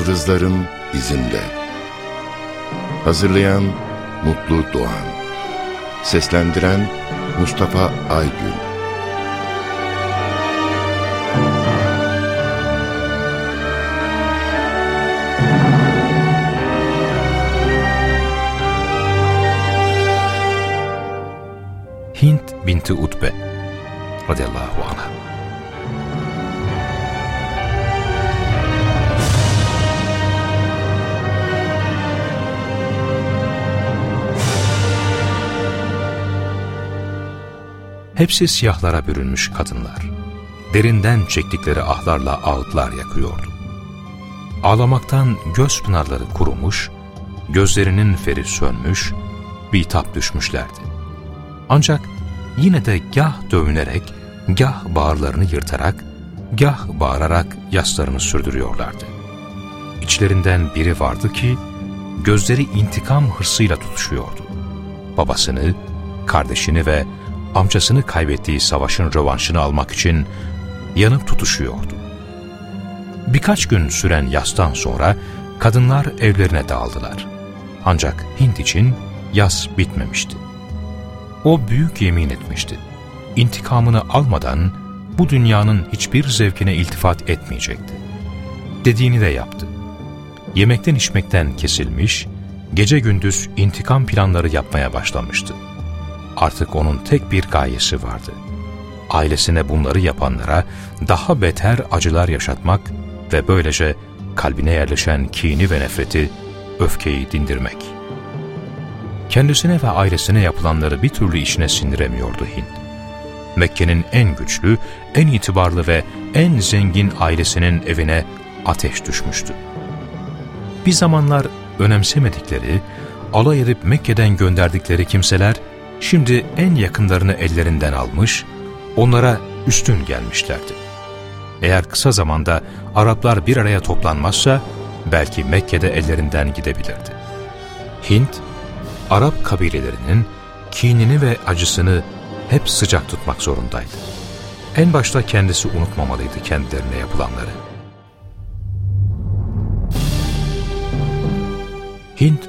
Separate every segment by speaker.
Speaker 1: Yıldızların izinde. Hazırlayan Mutlu Doğan. Seslendiren Mustafa Aygün.
Speaker 2: Hint binti Utbe radıyallahu anh'a Hepsi siyahlara bürünmüş kadınlar. Derinden çektikleri ahlarla ağıtlar yakıyordu. Ağlamaktan göz pınarları kurumuş, gözlerinin feri sönmüş, bitap düşmüşlerdi. Ancak yine de gah dövünerek, gah bağırlarını yırtarak, gah bağırarak yaslarını sürdürüyorlardı. İçlerinden biri vardı ki, gözleri intikam hırsıyla tutuşuyordu. Babasını, kardeşini ve amcasını kaybettiği savaşın rövanşını almak için yanıp tutuşuyordu. Birkaç gün süren yastan sonra kadınlar evlerine dağıldılar. Ancak Hint için yas bitmemişti. O büyük yemin etmişti. İntikamını almadan bu dünyanın hiçbir zevkine iltifat etmeyecekti. Dediğini de yaptı. Yemekten içmekten kesilmiş, gece gündüz intikam planları yapmaya başlamıştı. Artık onun tek bir gayesi vardı. Ailesine bunları yapanlara daha beter acılar yaşatmak ve böylece kalbine yerleşen kini ve nefreti, öfkeyi dindirmek. Kendisine ve ailesine yapılanları bir türlü içine sindiremiyordu Hint. Mekke'nin en güçlü, en itibarlı ve en zengin ailesinin evine ateş düşmüştü. Bir zamanlar önemsemedikleri, alay edip Mekke'den gönderdikleri kimseler, şimdi en yakınlarını ellerinden almış, onlara üstün gelmişlerdi. Eğer kısa zamanda Araplar bir araya toplanmazsa, belki Mekke'de ellerinden gidebilirdi. Hint, Arap kabilelerinin kinini ve acısını hep sıcak tutmak zorundaydı. En başta kendisi unutmamalıydı kendilerine yapılanları. Hint,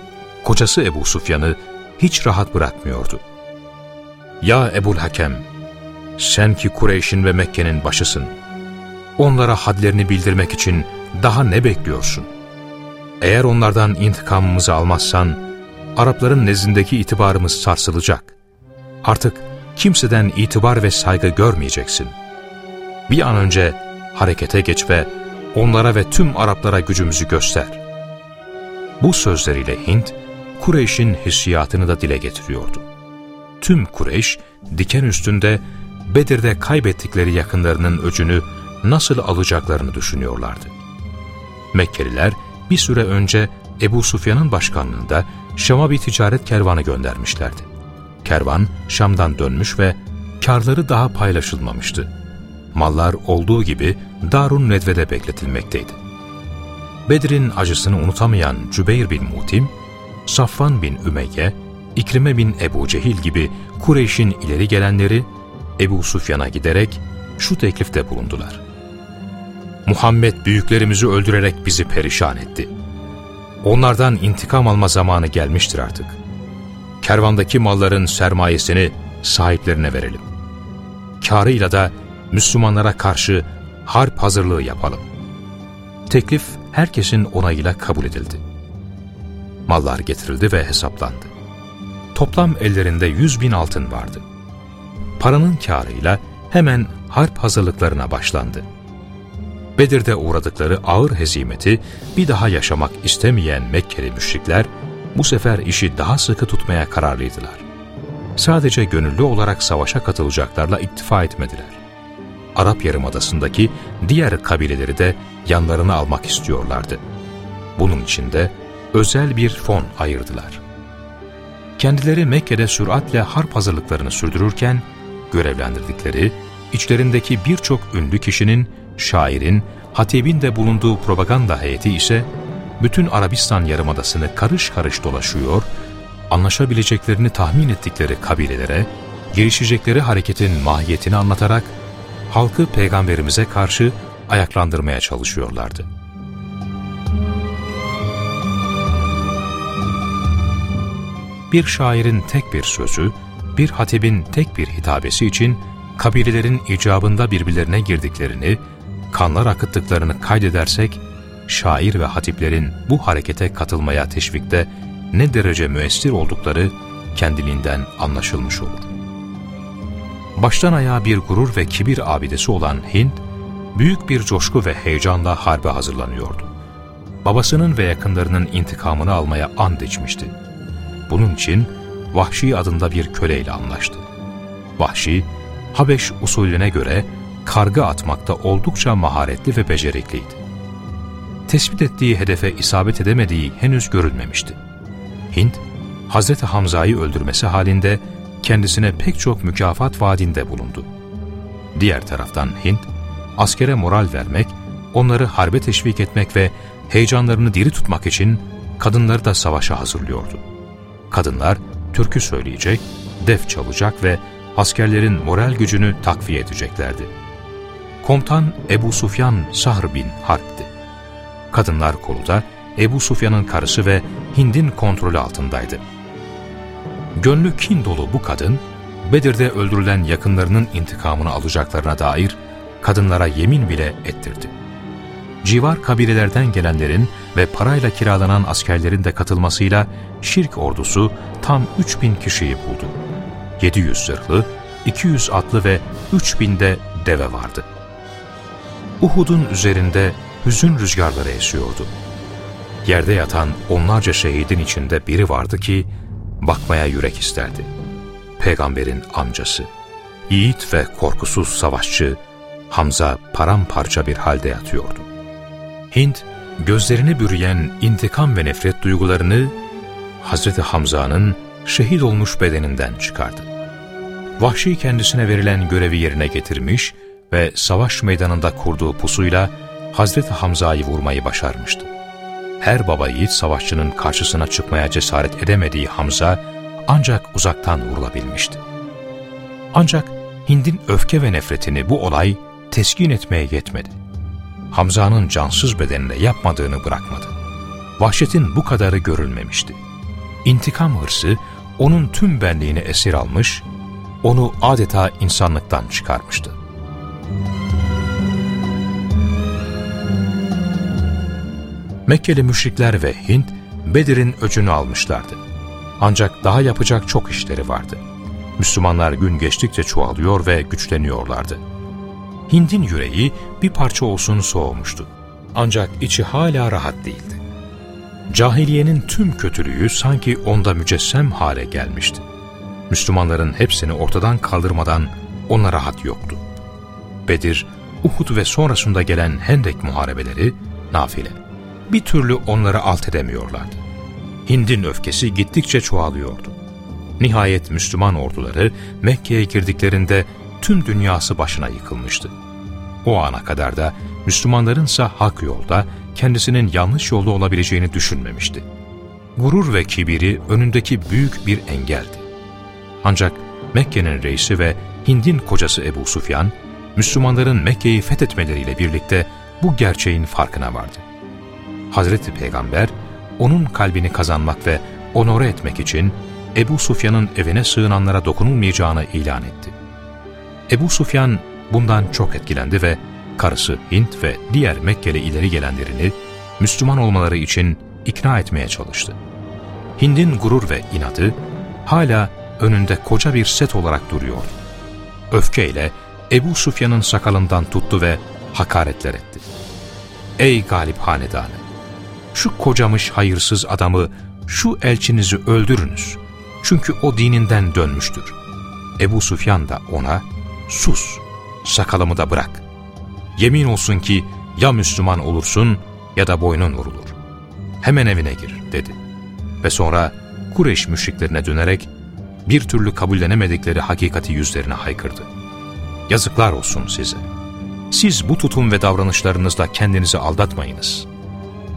Speaker 2: kocası Ebu Sufyan'ı hiç rahat bırakmıyordu. ''Ya Ebul Hakem, sen ki Kureyş'in ve Mekke'nin başısın. Onlara hadlerini bildirmek için daha ne bekliyorsun? Eğer onlardan intikamımızı almazsan, Arapların nezdindeki itibarımız sarsılacak. Artık kimseden itibar ve saygı görmeyeceksin. Bir an önce harekete geç ve onlara ve tüm Araplara gücümüzü göster. Bu sözleriyle Hint, Kureyş'in hissiyatını da dile getiriyordu. Tüm Kureyş, diken üstünde Bedir'de kaybettikleri yakınlarının öcünü nasıl alacaklarını düşünüyorlardı. Mekkeliler bir süre önce Ebu Sufyan'ın başkanlığında Şam'a bir ticaret kervanı göndermişlerdi. Kervan Şam'dan dönmüş ve karları daha paylaşılmamıştı. Mallar olduğu gibi Darun Nedve'de bekletilmekteydi. Bedir'in acısını unutamayan Cübeyr bin Mutim, Safvan bin Ümeyye, İkrime bin Ebu Cehil gibi Kureyş'in ileri gelenleri Ebu Sufyan'a giderek şu teklifte bulundular. Muhammed büyüklerimizi öldürerek bizi perişan etti. Onlardan intikam alma zamanı gelmiştir artık. Kervandaki malların sermayesini sahiplerine verelim. Karıyla da Müslümanlara karşı harp hazırlığı yapalım. Teklif herkesin onayıyla kabul edildi. Mallar getirildi ve hesaplandı. Toplam ellerinde yüz bin altın vardı. Paranın karıyla hemen harp hazırlıklarına başlandı. Bedir'de uğradıkları ağır hezimeti bir daha yaşamak istemeyen Mekkeli müşrikler bu sefer işi daha sıkı tutmaya kararlıydılar. Sadece gönüllü olarak savaşa katılacaklarla iktifa etmediler. Arap Yarımadası'ndaki diğer kabileleri de yanlarına almak istiyorlardı. Bunun için de özel bir fon ayırdılar. Kendileri Mekke'de süratle harp hazırlıklarını sürdürürken, görevlendirdikleri, içlerindeki birçok ünlü kişinin, şairin, hatibin de bulunduğu propaganda heyeti ise, bütün Arabistan Yarımadası'nı karış karış dolaşıyor, anlaşabileceklerini tahmin ettikleri kabilelere, girişecekleri hareketin mahiyetini anlatarak, halkı peygamberimize karşı ayaklandırmaya çalışıyorlardı. Bir şairin tek bir sözü, bir hatibin tek bir hitabesi için kabilelerin icabında birbirlerine girdiklerini, kanlar akıttıklarını kaydedersek, şair ve hatiplerin bu harekete katılmaya teşvikte ne derece müessir oldukları kendiliğinden anlaşılmış olur. Baştan ayağa bir gurur ve kibir abidesi olan Hind, büyük bir coşku ve heyecanla harbe hazırlanıyordu. Babasının ve yakınlarının intikamını almaya and içmişti. Bunun için Vahşi adında bir köleyle anlaştı. Vahşi, Habeş usulüne göre karga atmakta oldukça maharetli ve becerikliydi. Tespit ettiği hedefe isabet edemediği henüz görülmemişti. Hint, Hazreti Hamza'yı öldürmesi halinde kendisine pek çok mükafat vaadinde bulundu. Diğer taraftan Hint, askere moral vermek, onları harbe teşvik etmek ve heyecanlarını diri tutmak için kadınları da savaşa hazırlıyordu. Kadınlar türkü söyleyecek, def çalacak ve askerlerin moral gücünü takviye edeceklerdi. Komutan Ebu Sufyan Sahr bin Harp'ti. Kadınlar kolu da Ebu Sufyan'ın karısı ve Hind'in kontrolü altındaydı. Gönlü kin dolu bu kadın, Bedir'de öldürülen yakınlarının intikamını alacaklarına dair kadınlara yemin bile ettirdi. Civar kabilelerden gelenlerin ve parayla kiralanan askerlerin de katılmasıyla şirk ordusu tam 3000 kişiyi buldu. 700 zırhlı, 200 atlı ve 3000 de deve vardı. Uhud'un üzerinde hüzün rüzgarları esiyordu. Yerde yatan onlarca şehidin içinde biri vardı ki bakmaya yürek isterdi. Peygamberin amcası, yiğit ve korkusuz savaşçı Hamza paramparça bir halde yatıyordu. Hint, gözlerini bürüyen intikam ve nefret duygularını Hazreti Hamza'nın şehit olmuş bedeninden çıkardı. Vahşi kendisine verilen görevi yerine getirmiş ve savaş meydanında kurduğu pusuyla Hazreti Hamza'yı vurmayı başarmıştı. Her baba yiğit savaşçının karşısına çıkmaya cesaret edemediği Hamza ancak uzaktan vurulabilmişti. Ancak Hind'in öfke ve nefretini bu olay teskin etmeye yetmedi. Hamza'nın cansız bedenine yapmadığını bırakmadı. Vahşetin bu kadarı görülmemişti. İntikam hırsı onun tüm benliğini esir almış, onu adeta insanlıktan çıkarmıştı. Mekkeli müşrikler ve Hint, Bedir'in öcünü almışlardı. Ancak daha yapacak çok işleri vardı. Müslümanlar gün geçtikçe çoğalıyor ve güçleniyorlardı. Hind'in yüreği bir parça olsun soğumuştu. Ancak içi hala rahat değildi. Cahiliyenin tüm kötülüğü sanki onda mücessem hale gelmişti. Müslümanların hepsini ortadan kaldırmadan ona rahat yoktu. Bedir, Uhud ve sonrasında gelen Hendek muharebeleri nafile. Bir türlü onları alt edemiyorlardı. Hind'in öfkesi gittikçe çoğalıyordu. Nihayet Müslüman orduları Mekke'ye girdiklerinde tüm dünyası başına yıkılmıştı. O ana kadar da Müslümanlarınsa hak yolda, kendisinin yanlış yolda olabileceğini düşünmemişti. Gurur ve kibiri önündeki büyük bir engeldi. Ancak Mekke'nin reisi ve Hind'in kocası Ebu Sufyan, Müslümanların Mekke'yi fethetmeleriyle birlikte bu gerçeğin farkına vardı. Hazreti Peygamber, onun kalbini kazanmak ve onore etmek için Ebu Sufyan'ın evine sığınanlara dokunulmayacağını ilan etti. Ebu Sufyan bundan çok etkilendi ve karısı Hint ve diğer Mekkeli ileri gelenlerini Müslüman olmaları için ikna etmeye çalıştı. Hind'in gurur ve inadı hala önünde koca bir set olarak duruyordu. Öfkeyle Ebu Sufyan'ın sakalından tuttu ve hakaretler etti. Ey galip hanedanı! Şu kocamış hayırsız adamı, şu elçinizi öldürünüz. Çünkü o dininden dönmüştür. Ebu Sufyan da ona, sus, sakalımı da bırak. Yemin olsun ki ya Müslüman olursun ya da boynun vurulur. Hemen evine gir dedi. Ve sonra Kureyş müşriklerine dönerek bir türlü kabullenemedikleri hakikati yüzlerine haykırdı. Yazıklar olsun size. Siz bu tutum ve davranışlarınızla kendinizi aldatmayınız.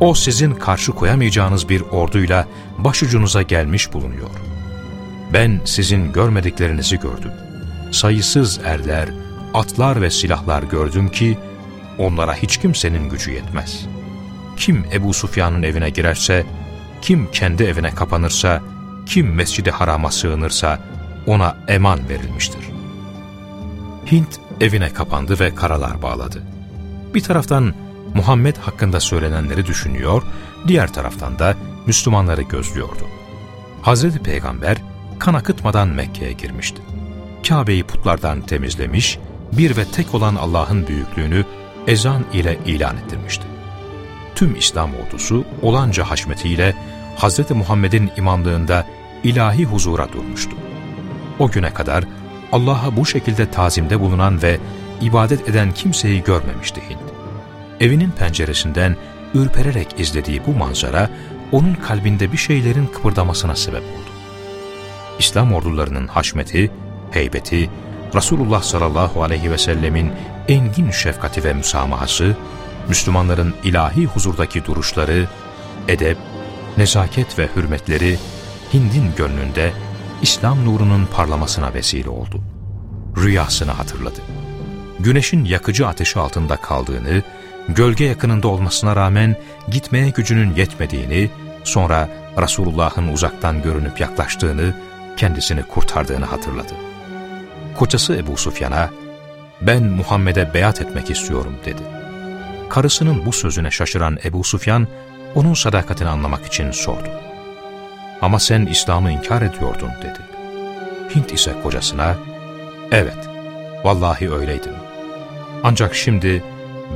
Speaker 2: O sizin karşı koyamayacağınız bir orduyla başucunuza gelmiş bulunuyor. Ben sizin görmediklerinizi gördüm. Sayısız erler, atlar ve silahlar gördüm ki onlara hiç kimsenin gücü yetmez. Kim Ebu Sufyan'ın evine girerse, kim kendi evine kapanırsa kim mescidi harama sığınırsa ona eman verilmiştir. Hint evine kapandı ve karalar bağladı. Bir taraftan Muhammed hakkında söylenenleri düşünüyor, diğer taraftan da Müslümanları gözlüyordu. Hazreti Peygamber kan akıtmadan Mekke'ye girmişti. Kabe'yi putlardan temizlemiş, bir ve tek olan Allah'ın büyüklüğünü ezan ile ilan ettirmişti. Tüm İslam ordusu olanca haşmetiyle Hz. Muhammed'in imamlığında ilahi huzura durmuştu. O güne kadar Allah'a bu şekilde tazimde bulunan ve ibadet eden kimseyi görmemişti Hint. Evinin penceresinden ürpererek izlediği bu manzara onun kalbinde bir şeylerin kıpırdamasına sebep oldu. İslam ordularının haşmeti, heybeti, Resulullah sallallahu aleyhi ve sellemin engin şefkati ve müsamahası, Müslümanların ilahi huzurdaki duruşları, edep, nezaket ve hürmetleri Hind'in gönlünde İslam nurunun parlamasına vesile oldu. Rüyasını hatırladı. Güneşin yakıcı ateşi altında kaldığını, gölge yakınında olmasına rağmen gitmeye gücünün yetmediğini, sonra Resulullah'ın uzaktan görünüp yaklaştığını, kendisini kurtardığını hatırladı. Kocası Ebu Sufyan'a, ben Muhammed'e beyat etmek istiyorum dedi. Karısının bu sözüne şaşıran Ebu Sufyan, onun sadakatini anlamak için sordu. Ama sen İslam'ı inkar ediyordun dedi. Hint ise kocasına, evet, vallahi öyleydim. Ancak şimdi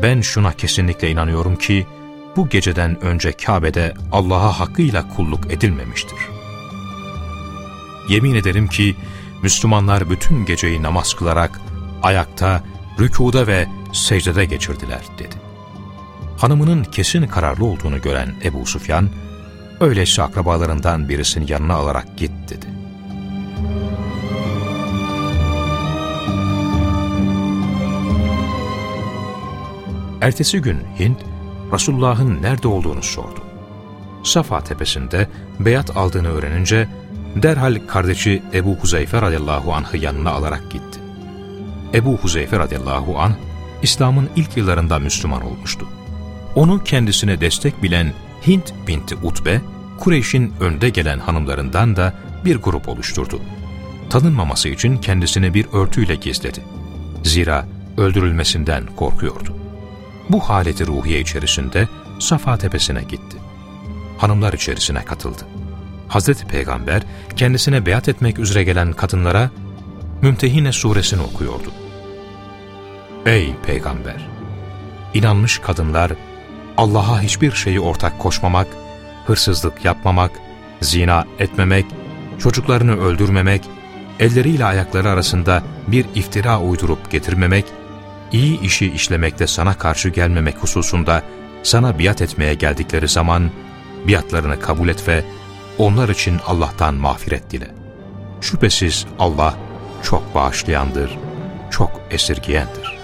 Speaker 2: ben şuna kesinlikle inanıyorum ki, bu geceden önce Kabe'de Allah'a hakkıyla kulluk edilmemiştir. Yemin ederim ki, Müslümanlar bütün geceyi namaz kılarak, ayakta, rükuda ve secdede geçirdiler dedi. Hanımının kesin kararlı olduğunu gören Ebu Sufyan, öyleyse akrabalarından birisini yanına alarak git dedi. Ertesi gün Hint, Resulullah'ın nerede olduğunu sordu. Safa tepesinde beyat aldığını öğrenince, derhal kardeşi Ebu Huzeyfe radıyallahu anh'ı yanına alarak gitti. Ebu Huzeyfe radıyallahu anh, İslam'ın ilk yıllarında Müslüman olmuştu. Onu kendisine destek bilen Hint binti Utbe, Kureyş'in önde gelen hanımlarından da bir grup oluşturdu. Tanınmaması için kendisini bir örtüyle gizledi. Zira öldürülmesinden korkuyordu. Bu haleti ruhiye içerisinde Safa tepesine gitti. Hanımlar içerisine katıldı. Hazreti Peygamber kendisine beyat etmek üzere gelen kadınlara Mümtehine suresini okuyordu. Ey Peygamber! İnanmış kadınlar Allah'a hiçbir şeyi ortak koşmamak, hırsızlık yapmamak, zina etmemek, çocuklarını öldürmemek, elleriyle ayakları arasında bir iftira uydurup getirmemek, iyi işi işlemekte sana karşı gelmemek hususunda sana biat etmeye geldikleri zaman biatlarını kabul et ve onlar için Allah'tan mağfiret dile. Şüphesiz Allah çok bağışlayandır, çok esirgiyendir.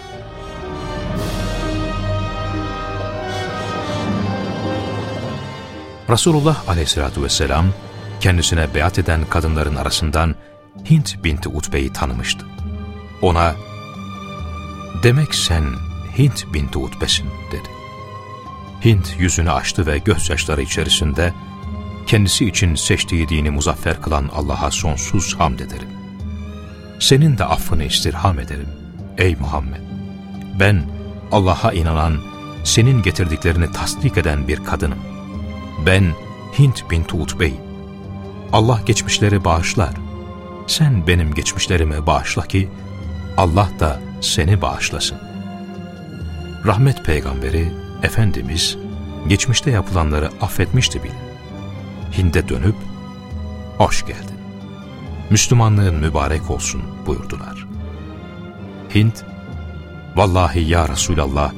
Speaker 2: Resulullah aleyhissalatü vesselam kendisine beyat eden kadınların arasından Hint binti Utbe'yi tanımıştı. Ona, demek sen Hint binti Utbe'sin dedi. Hint yüzünü açtı ve gözyaşları içerisinde kendisi için seçtiği dini muzaffer kılan Allah'a sonsuz hamd ederim. Senin de affını istirham ederim ey Muhammed. Ben Allah'a inanan, senin getirdiklerini tasdik eden bir kadınım. Ben Hint binti Utbey'im. Allah geçmişleri bağışlar. Sen benim geçmişlerimi bağışla ki Allah da seni bağışlasın. Rahmet peygamberi Efendimiz geçmişte yapılanları affetmişti bile. Hind'e dönüp hoş geldin. Müslümanlığın mübarek olsun buyurdular. Hint, vallahi ya Resulallah,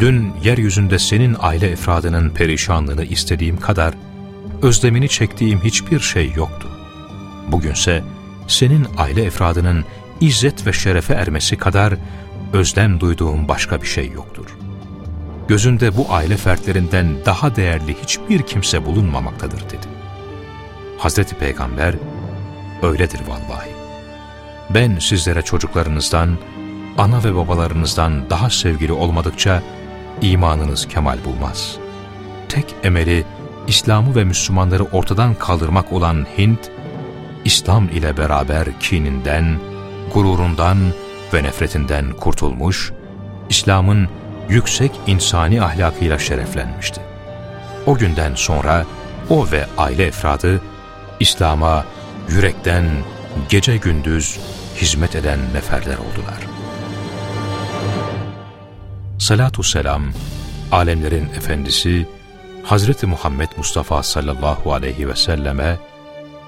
Speaker 2: dün yeryüzünde senin aile efradının perişanlığını istediğim kadar, özlemini çektiğim hiçbir şey yoktu. Bugünse senin aile efradının izzet ve şerefe ermesi kadar özlem duyduğum başka bir şey yoktur. Gözünde bu aile fertlerinden daha değerli hiçbir kimse bulunmamaktadır dedi. Hazreti Peygamber, öyledir vallahi. Ben sizlere çocuklarınızdan, ana ve babalarınızdan daha sevgili olmadıkça imanınız kemal bulmaz. Tek emeli İslam'ı ve Müslümanları ortadan kaldırmak olan Hint, İslam ile beraber kininden, gururundan ve nefretinden kurtulmuş, İslam'ın yüksek insani ahlakıyla şereflenmişti. O günden sonra o ve aile efradı İslam'a yürekten gece gündüz hizmet eden neferler oldular. Salatu selam, alemlerin efendisi Hazreti Muhammed Mustafa sallallahu aleyhi ve selleme,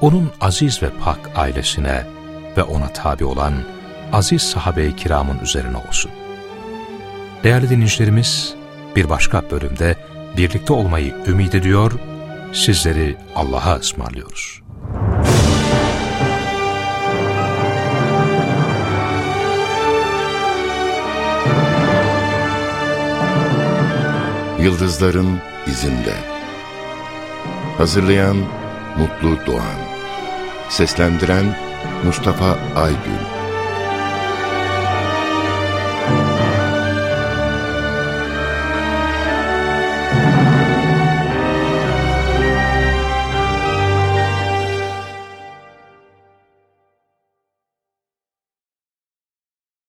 Speaker 2: onun aziz ve pak ailesine ve ona tabi olan aziz sahabe-i kiramın üzerine olsun. Değerli dinleyicilerimiz, bir başka bölümde birlikte olmayı ümit ediyor, sizleri Allah'a ısmarlıyoruz.
Speaker 1: Yıldızların izinde. Hazırlayan Mutlu Doğan. Seslendiren Mustafa Aygül